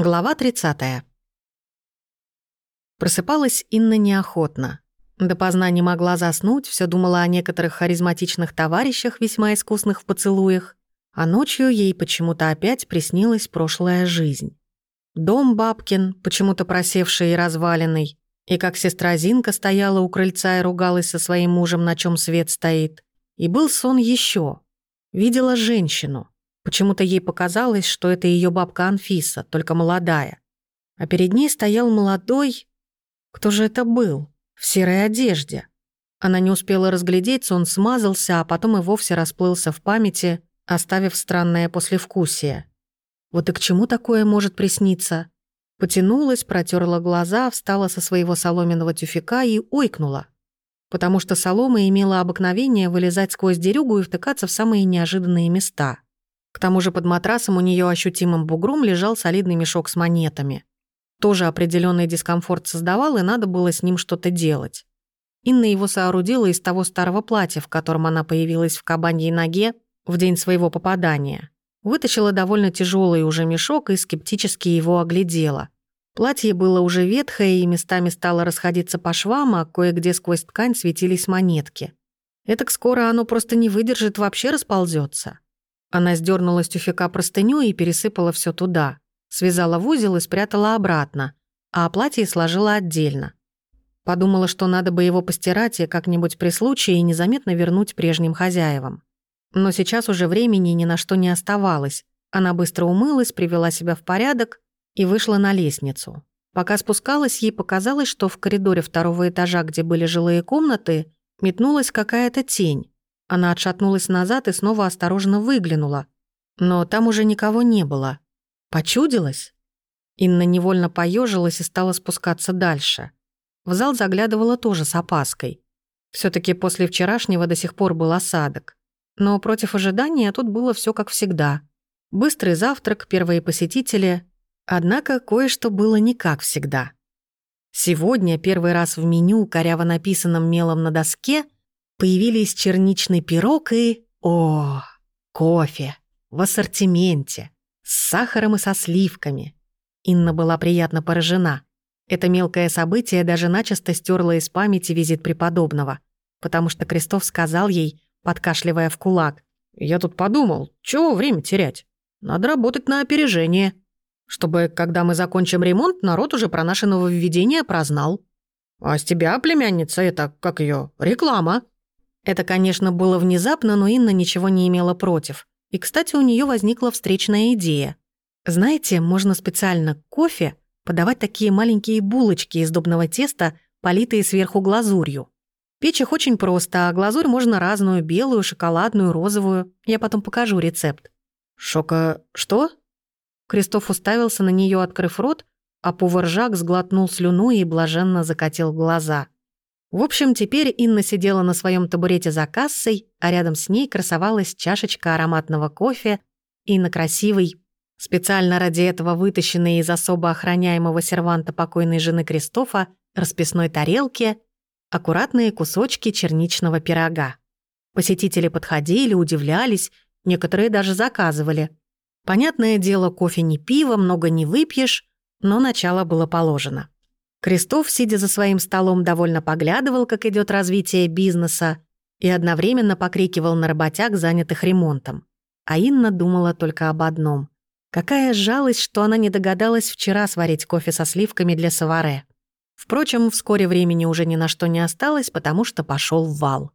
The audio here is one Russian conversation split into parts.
Глава 30. Просыпалась Инна неохотно. Допоздна не могла заснуть, все думала о некоторых харизматичных товарищах, весьма искусных в поцелуях, а ночью ей почему-то опять приснилась прошлая жизнь. Дом бабкин, почему-то просевший и разваленный, и как сестра Зинка стояла у крыльца и ругалась со своим мужем, на чем свет стоит. И был сон еще. Видела женщину. Почему-то ей показалось, что это ее бабка Анфиса, только молодая. А перед ней стоял молодой... Кто же это был? В серой одежде. Она не успела разглядеть, он смазался, а потом и вовсе расплылся в памяти, оставив странное послевкусие. Вот и к чему такое может присниться? Потянулась, протерла глаза, встала со своего соломенного тюфяка и ойкнула. Потому что солома имела обыкновение вылезать сквозь дерюгу и втыкаться в самые неожиданные места — к тому же под матрасом у нее ощутимым бугром лежал солидный мешок с монетами. Тоже определенный дискомфорт создавал, и надо было с ним что-то делать. Инна его соорудила из того старого платья, в котором она появилась в кабаньей ноге в день своего попадания. Вытащила довольно тяжелый уже мешок и скептически его оглядела. Платье было уже ветхое и местами стало расходиться по швам, а кое-где сквозь ткань светились монетки. Этак скоро оно просто не выдержит, вообще расползется. Она сдернула с тюфяка простыню и пересыпала все туда. Связала в узел и спрятала обратно, а платье сложила отдельно. Подумала, что надо бы его постирать и как-нибудь при случае незаметно вернуть прежним хозяевам. Но сейчас уже времени ни на что не оставалось. Она быстро умылась, привела себя в порядок и вышла на лестницу. Пока спускалась, ей показалось, что в коридоре второго этажа, где были жилые комнаты, метнулась какая-то тень. Она отшатнулась назад и снова осторожно выглянула. Но там уже никого не было. Почудилась? Инна невольно поежилась и стала спускаться дальше. В зал заглядывала тоже с опаской. все таки после вчерашнего до сих пор был осадок. Но против ожидания тут было все как всегда. Быстрый завтрак, первые посетители. Однако кое-что было не как всегда. Сегодня, первый раз в меню, коряво написанном мелом на доске — Появились черничный пирог и... О, кофе. В ассортименте. С сахаром и со сливками. Инна была приятно поражена. Это мелкое событие даже начисто стерло из памяти визит преподобного, потому что Крестов сказал ей, подкашливая в кулак, «Я тут подумал, чего время терять? Надо работать на опережение, чтобы, когда мы закончим ремонт, народ уже про наше нововведение прознал. А с тебя, племянница, это, как ее реклама». Это, конечно, было внезапно, но Инна ничего не имела против. И, кстати, у нее возникла встречная идея. Знаете, можно специально кофе подавать такие маленькие булочки из дубного теста, политые сверху глазурью. Печь их очень просто, а глазурь можно разную, белую, шоколадную, розовую. Я потом покажу рецепт. «Шока... что?» Кристоф уставился на нее, открыв рот, а поваржак сглотнул слюну и блаженно закатил глаза. В общем, теперь Инна сидела на своем табурете за кассой, а рядом с ней красовалась чашечка ароматного кофе и на красивой, специально ради этого вытащенной из особо охраняемого серванта покойной жены Кристофа, расписной тарелке, аккуратные кусочки черничного пирога. Посетители подходили, удивлялись, некоторые даже заказывали. Понятное дело, кофе не пиво, много не выпьешь, но начало было положено. Крестов, сидя за своим столом, довольно поглядывал, как идет развитие бизнеса, и одновременно покрикивал на работяг, занятых ремонтом. А Инна думала только об одном. Какая жалость, что она не догадалась вчера сварить кофе со сливками для саваре. Впрочем, вскоре времени уже ни на что не осталось, потому что пошел вал.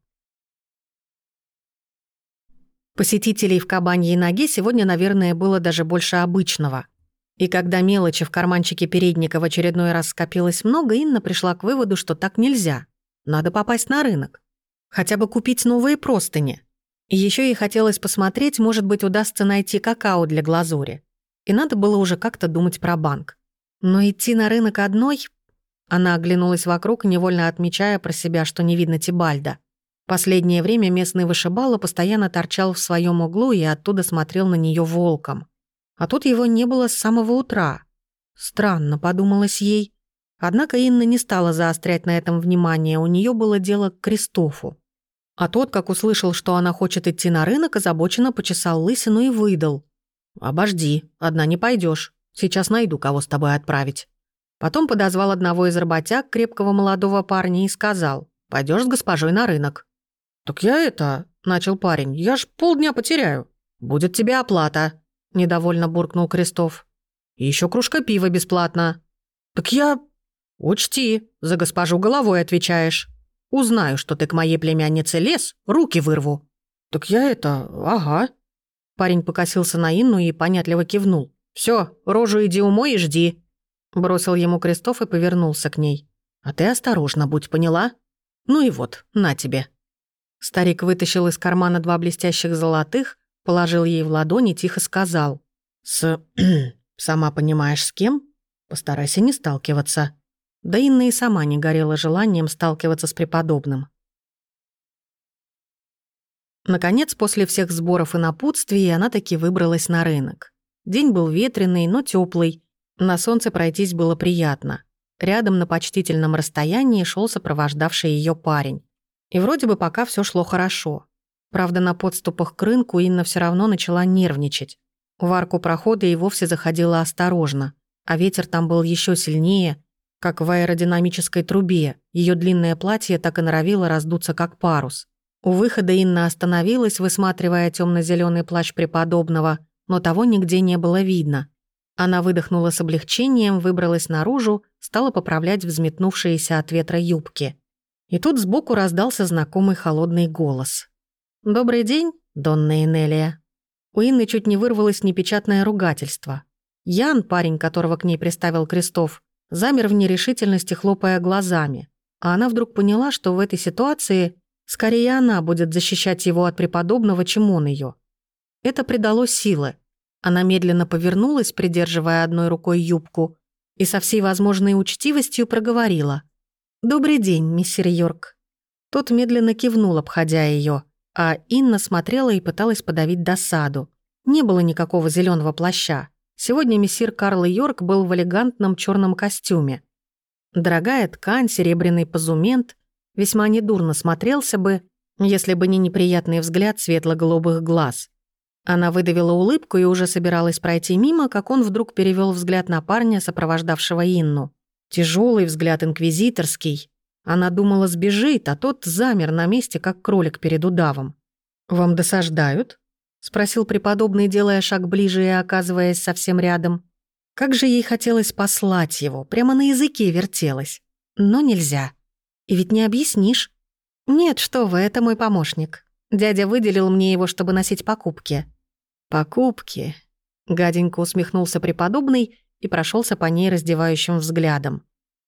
Посетителей в кабаньей ноге сегодня, наверное, было даже больше обычного — и когда мелочи в карманчике передника в очередной раз скопилось много, Инна пришла к выводу, что так нельзя. Надо попасть на рынок. Хотя бы купить новые простыни. И еще ей хотелось посмотреть, может быть, удастся найти какао для глазури. И надо было уже как-то думать про банк. Но идти на рынок одной... Она оглянулась вокруг, невольно отмечая про себя, что не видно Тибальда. Последнее время местный вышибала постоянно торчал в своем углу и оттуда смотрел на нее волком. А тут его не было с самого утра. Странно, подумалось ей. Однако Инна не стала заострять на этом внимание, у нее было дело к Кристофу. А тот, как услышал, что она хочет идти на рынок, озабоченно почесал лысину и выдал. «Обожди, одна не пойдешь. Сейчас найду, кого с тобой отправить». Потом подозвал одного из работяг, крепкого молодого парня, и сказал, «Пойдешь с госпожой на рынок». «Так я это...» — начал парень. «Я ж полдня потеряю». «Будет тебе оплата», — недовольно буркнул Крестов. «И еще кружка пива бесплатно». «Так я...» «Учти, за госпожу головой отвечаешь. Узнаю, что ты к моей племяннице лез, руки вырву». «Так я это... ага». Парень покосился на Инну и понятливо кивнул. Все, рожу иди умой и жди». Бросил ему Крестов и повернулся к ней. «А ты осторожно будь, поняла? Ну и вот, на тебе». Старик вытащил из кармана два блестящих золотых, положил ей в ладони и тихо сказал. «С... сама понимаешь, с кем? Постарайся не сталкиваться». Да Инна и сама не горела желанием сталкиваться с преподобным. Наконец, после всех сборов и напутствий, она таки выбралась на рынок. День был ветреный, но теплый. На солнце пройтись было приятно. Рядом на почтительном расстоянии шел сопровождавший ее парень. И вроде бы пока все шло хорошо. Правда, на подступах к рынку Инна все равно начала нервничать. В арку прохода и вовсе заходила осторожно, а ветер там был еще сильнее, как в аэродинамической трубе. Ее длинное платье так и норовило раздуться, как парус. У выхода Инна остановилась, высматривая темно зеленый плащ преподобного, но того нигде не было видно. Она выдохнула с облегчением, выбралась наружу, стала поправлять взметнувшиеся от ветра юбки. И тут сбоку раздался знакомый холодный голос. «Добрый день, Донна Энелия». У Инны чуть не вырвалось непечатное ругательство. Ян, парень, которого к ней приставил Крестов, замер в нерешительности, хлопая глазами. А она вдруг поняла, что в этой ситуации скорее она будет защищать его от преподобного, чем он ее. Это придало силы. Она медленно повернулась, придерживая одной рукой юбку, и со всей возможной учтивостью проговорила. «Добрый день, миссир Йорк». Тот медленно кивнул, обходя ее, а Инна смотрела и пыталась подавить досаду. Не было никакого зеленого плаща. Сегодня мессир Карл Йорк был в элегантном черном костюме. Дорогая ткань, серебряный позумент весьма недурно смотрелся бы, если бы не неприятный взгляд светло-голубых глаз. Она выдавила улыбку и уже собиралась пройти мимо, как он вдруг перевел взгляд на парня, сопровождавшего Инну. Тяжелый взгляд инквизиторский. Она думала, сбежит, а тот замер на месте, как кролик перед удавом. «Вам досаждают?» — спросил преподобный, делая шаг ближе и оказываясь совсем рядом. Как же ей хотелось послать его, прямо на языке вертелось. Но нельзя. И ведь не объяснишь. «Нет, что вы, это мой помощник. Дядя выделил мне его, чтобы носить покупки». «Покупки?» — гаденько усмехнулся преподобный и прошелся по ней раздевающим взглядом.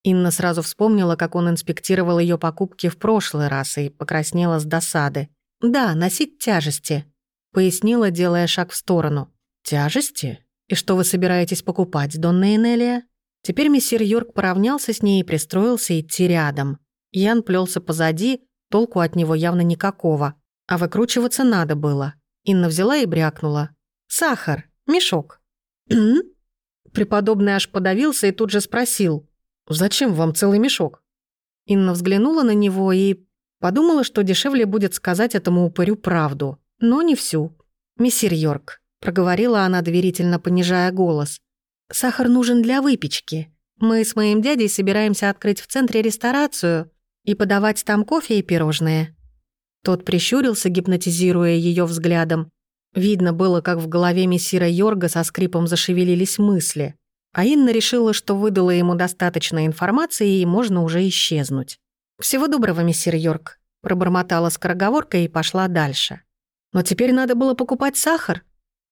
Инна сразу вспомнила, как он инспектировал ее покупки в прошлый раз и покраснела с досады. «Да, носить тяжести», пояснила, делая шаг в сторону. «Тяжести? И что вы собираетесь покупать, Донна Энелия?» Теперь мессир Йорк поравнялся с ней и пристроился идти рядом. Ян плелся позади, толку от него явно никакого. А выкручиваться надо было. Инна взяла и брякнула. «Сахар, мешок». Преподобный аж подавился и тут же спросил. «Зачем вам целый мешок?» Инна взглянула на него и подумала, что дешевле будет сказать этому упырю правду но не всю. «Мессир Йорк», — проговорила она, доверительно понижая голос, «сахар нужен для выпечки. Мы с моим дядей собираемся открыть в центре ресторацию и подавать там кофе и пирожные». Тот прищурился, гипнотизируя ее взглядом. Видно было, как в голове мессира Йорга со скрипом зашевелились мысли. А Инна решила, что выдала ему достаточно информации и можно уже исчезнуть. «Всего доброго, мессир Йорк», — пробормотала скороговоркой и пошла дальше. Но теперь надо было покупать сахар.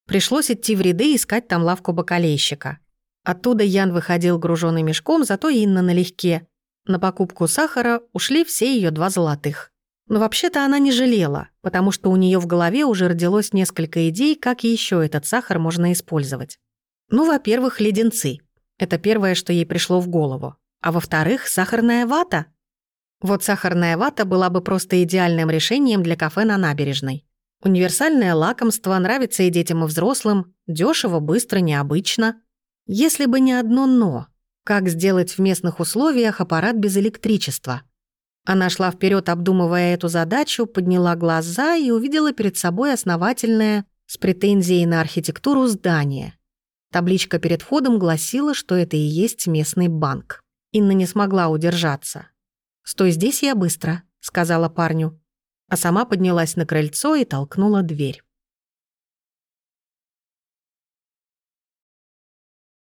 Пришлось идти в ряды искать там лавку бакалейщика. Оттуда Ян выходил груженный мешком, зато Инна налегке. На покупку сахара ушли все ее два золотых. Но вообще-то она не жалела, потому что у нее в голове уже родилось несколько идей, как еще этот сахар можно использовать. Ну, во-первых, леденцы. Это первое, что ей пришло в голову. А во-вторых, сахарная вата. Вот сахарная вата была бы просто идеальным решением для кафе на набережной. Универсальное лакомство нравится и детям, и взрослым, дешево, быстро, необычно. Если бы не одно «но». Как сделать в местных условиях аппарат без электричества? Она шла вперед, обдумывая эту задачу, подняла глаза и увидела перед собой основательное, с претензией на архитектуру, здание. Табличка перед входом гласила, что это и есть местный банк. Инна не смогла удержаться. «Стой здесь, я быстро», — сказала парню. А сама поднялась на крыльцо и толкнула дверь.